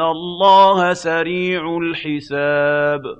اللَّهَ سَرِيعُ الْحِسَابِ